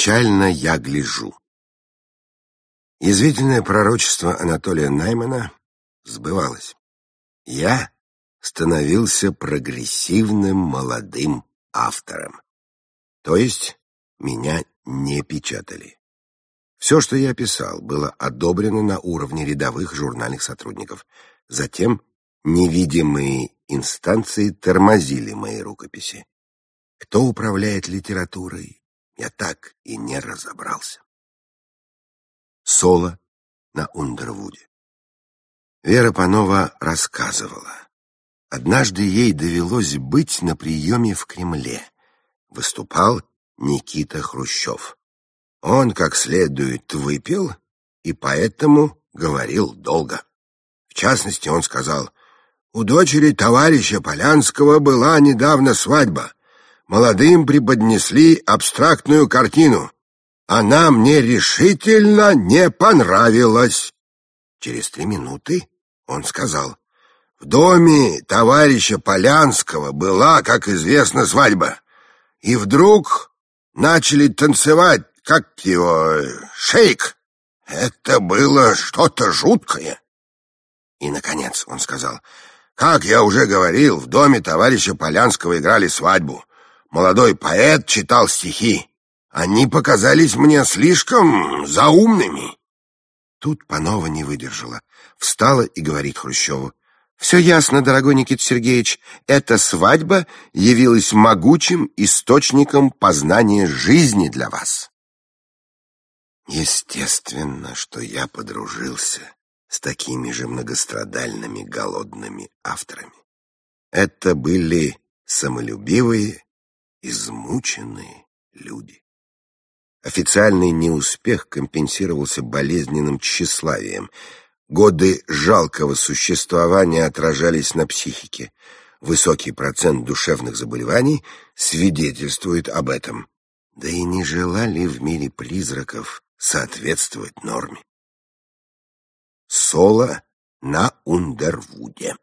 Печально я гляжу. Язвительное пророчество Анатолия Наймана сбывалось. Я становился прогрессивным молодым автором. То есть меня не печатали. Все, что я писал, было одобрено на уровне рядовых журнальных сотрудников. Затем невидимые инстанции тормозили мои рукописи. Кто управляет литературой, я так и не разобрался. Соло на Ундервуде. Вера Панова рассказывала. Однажды ей довелось быть на приеме в Кремле. Выступал Никита Хрущев. Он как следует выпил и поэтому говорил долго. В частности, он сказал, «У дочери товарища Полянского была недавно свадьба. Молодым преподнесли абстрактную картину. Она мне решительно не понравилась». Через три минуты он сказал, «В доме товарища Полянского была, как известно, свадьба. И вдруг начали танцевать, как его, шейк. Это было что-то жуткое». И, наконец, он сказал, «Как я уже говорил, в доме товарища Полянского играли свадьбу. Молодой поэт читал стихи. Они показались мне слишком заумными». Тут Панова не выдержала, встала и говорит Хрущеву, «Все ясно, дорогой Никита Сергеевич, эта свадьба явилась могучим источником познания жизни для вас». Естественно, что я подружился с такими же многострадальными голодными авторами. Это были самолюбивые, измученные люди. Официальный неуспех компенсировался болезненным тщеславием. Годы жалкого существования отражались на психике. Высокий процент душевных заболеваний свидетельствует об этом. Да и не желали в мире призраков соответствовать норме. Соло на Ундервуде.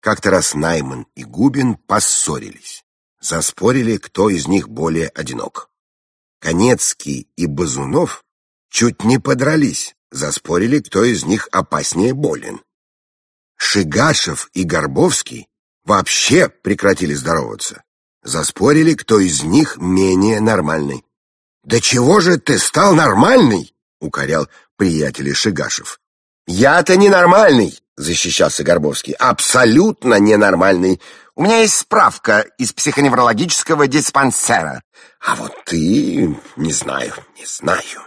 Как-то раз Найман и Губин поссорились. Заспорили, кто из них более одинок. Конецкий и Базунов чуть не подрались, заспорили, кто из них опаснее болен. Шигашев и Горбовский вообще прекратили здороваться. Заспорили, кто из них менее нормальный. «Да чего же ты стал нормальный?» — укорял приятеля Шигашев. «Я-то ненормальный!» — защищался Горбовский. «Абсолютно ненормальный. У меня есть справка из психоневрологического диспансера. А вот ты... не знаю, не знаю.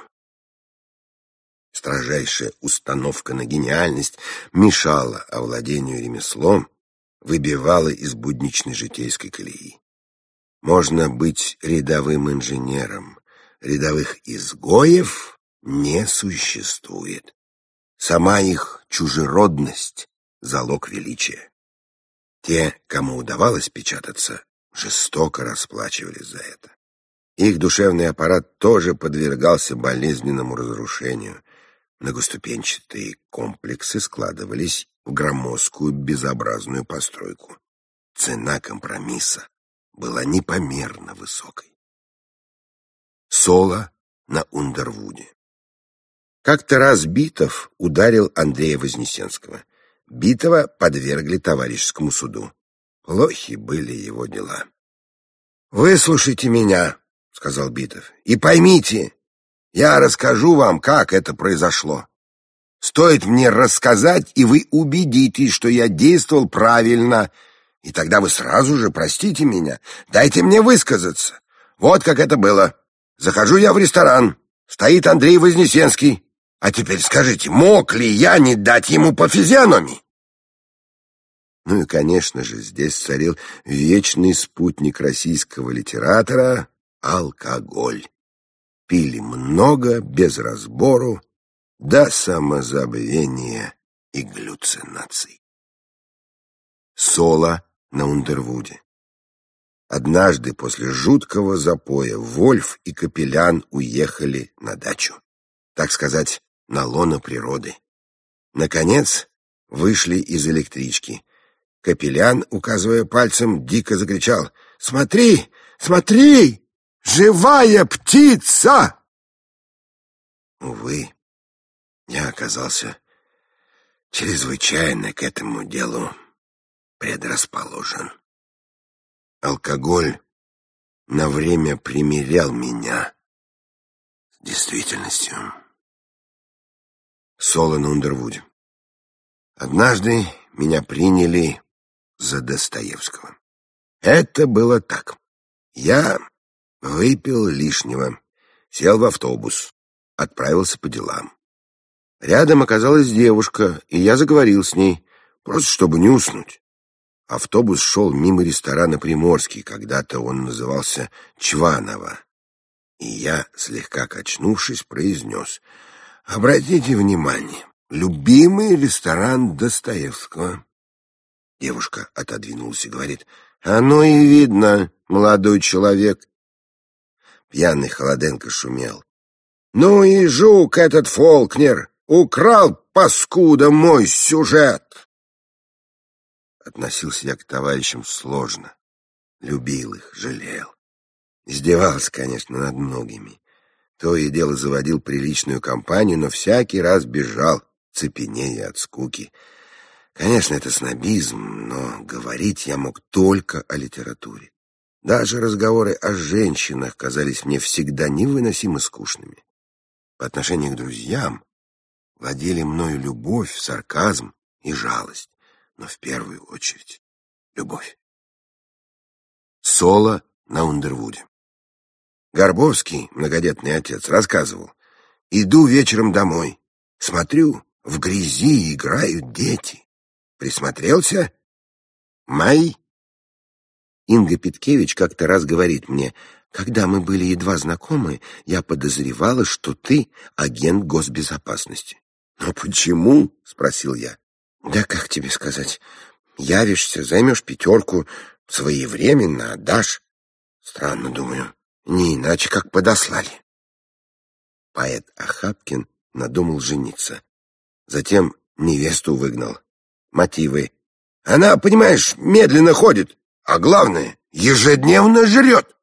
Строжайшая установка на гениальность мешала овладению ремеслом, выбивала из будничной житейской колеи. Можно быть рядовым инженером, рядовых изгоев не существует. Сама их чужеродность — залог величия. Те, кому удавалось печататься, жестоко расплачивались за это. Их душевный аппарат тоже подвергался болезненному разрушению. Многоступенчатые комплексы складывались в громоздкую безобразную постройку. Цена компромисса была непомерно высокой. Соло на Ундервуде. Как-то раз Битов ударил Андрея Вознесенского. Битова подвергли товарищескому суду. Плохи были его дела. «Выслушайте меня», — сказал Битов, — «и поймите, я расскажу вам, как это произошло. Стоит мне рассказать, и вы убедитесь, что я действовал правильно, и тогда вы сразу же простите меня, дайте мне высказаться. Вот как это было. Захожу я в ресторан, стоит Андрей Вознесенский, а теперь скажите, мог ли я не дать ему по физиономии? Ну и, конечно же, здесь царил вечный спутник российского литератора — алкоголь. Пили много, без разбору, до самозабвения и галлюцинаций. Соло на Ундервуде. Однажды после жуткого запоя Вольф и Капелян уехали на дачу. Так сказать, на лоно природы. Наконец, вышли из электрички. Капелян, указывая пальцем, дико закричал «Смотри! Смотри!» живая птица!» Увы, я оказался чрезвычайно к этому делу предрасположен. Алкоголь на время примирял меня с действительностью. Соло на Ундервуде. Однажды меня приняли за Достоевского. Это было так. Я выпил лишнего, сел в автобус, отправился по делам. Рядом оказалась девушка, и я заговорил с ней, просто чтобы не уснуть. Автобус шел мимо ресторана «Приморский», когда-то он назывался «Чваново». И я, слегка качнувшись, произнес, «Обратите внимание, любимый ресторан Достоевского». Девушка отодвинулась и говорит, «Оно и видно, молодой человек». Пьяный Холоденко шумел. «Ну и жук этот Фолкнер! Украл, паскуда, мой сюжет!» Относился я к товарищам сложно. Любил их, жалел. Издевался, конечно, над многими. То и дело заводил приличную компанию, но всякий раз бежал, цепенея от скуки. Конечно, это снобизм, но говорить я мог только о литературе. Даже разговоры о женщинах казались мне всегда невыносимо скучными. По отношению к друзьям владели мною любовь, сарказм и жалость, но в первую очередь любовь. Соло на Ундервуде. Горбовский, многодетный отец, рассказывал, «Иду вечером домой, смотрю, в грязи играют дети. Присмотрелся? Май?» Инга Петкевич как-то раз говорит мне, «Когда мы были едва знакомы, я подозревала, что ты агент госбезопасности. «Но почему?» — спросил я. «Да как тебе сказать? Явишься, займешь пятерку, своевременно отдашь. Странно, думаю, не иначе, как подослали». Поэт Ахапкин надумал жениться. Затем невесту выгнал. Мотивы. Она, понимаешь, медленно ходит, а главное, ежедневно жрет.